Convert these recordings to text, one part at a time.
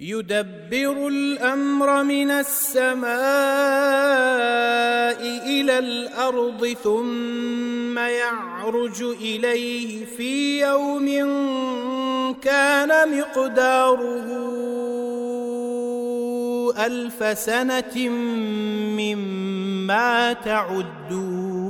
يدبر الأمر من السماء إلى الأرض ثم يعرج إليه في يوم كان مقداره ألف سنة مما تعدون.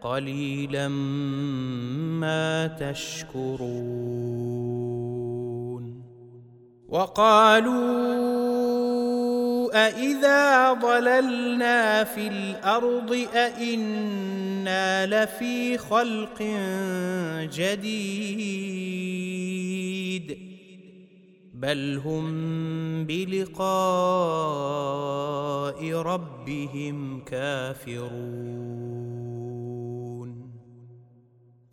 قليلا ما تشكرون. وقالوا أإذا ضللنا في الأرض أإنا لفي خلق جديد. بل هم بلقاء ربهم كافرون.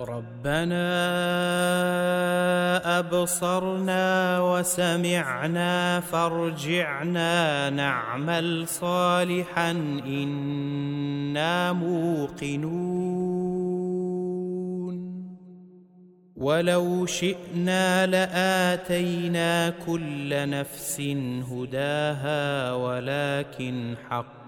ربنا أبصرنا وسمعنا فارجعنا نعمل صالحا إنا موقنون. ولو شئنا لآتينا كل نفس هداها ولكن حق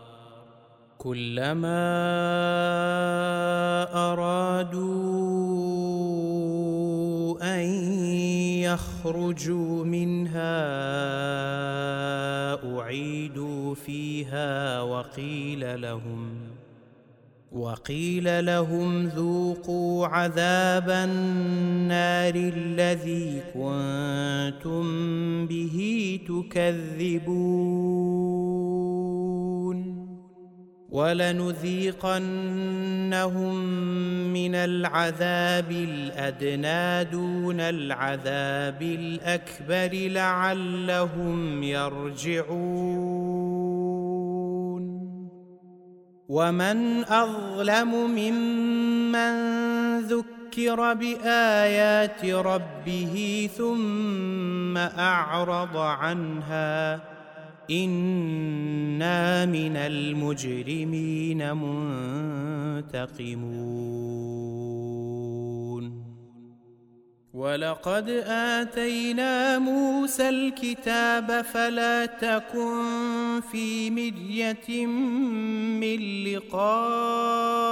كلما أرادوا أن يخرجوا منها أعيدوا فيها وقيل لهم وقيل لهم ذوقوا عذاب النار الذي كنتم به تكذبون ولنذيقنهم من العذاب الأدنى دون العذاب الأكبر لعلهم يرجعون. ومن أظلم ممن ذكر بآيات ربه ثم أعرض عنها أنا من المجرمين منتقمون ولقد اتينا موسى الكتاب فلا تكن في مريه من لقائه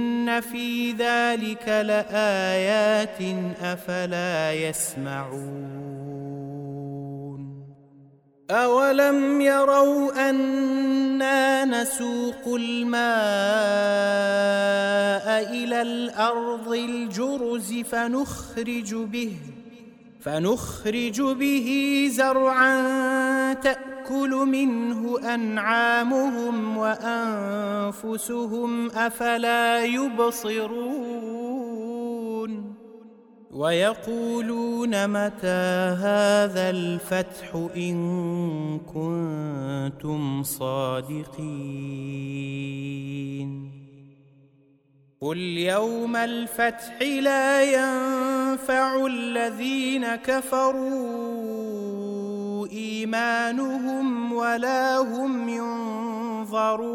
ان في ذلك لايات افلا يسمعون اولم يروا أنا نسوق الماء إلى الأرض الجرز فنخرج به فنخرج به زرعا تاكل منه أنعامهم وأنفسهم أفلا يبصرون ويقولون متى هذا الفتح إن كنتم صادقين قل يوم الفتح لا ينفع الذين كفروا إيمانهم ولا هم ينظرون.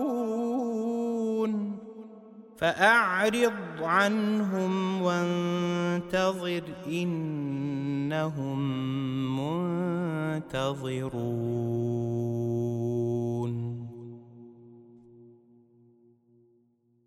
فأعرض عنهم وانتظر إنهم منتظرون.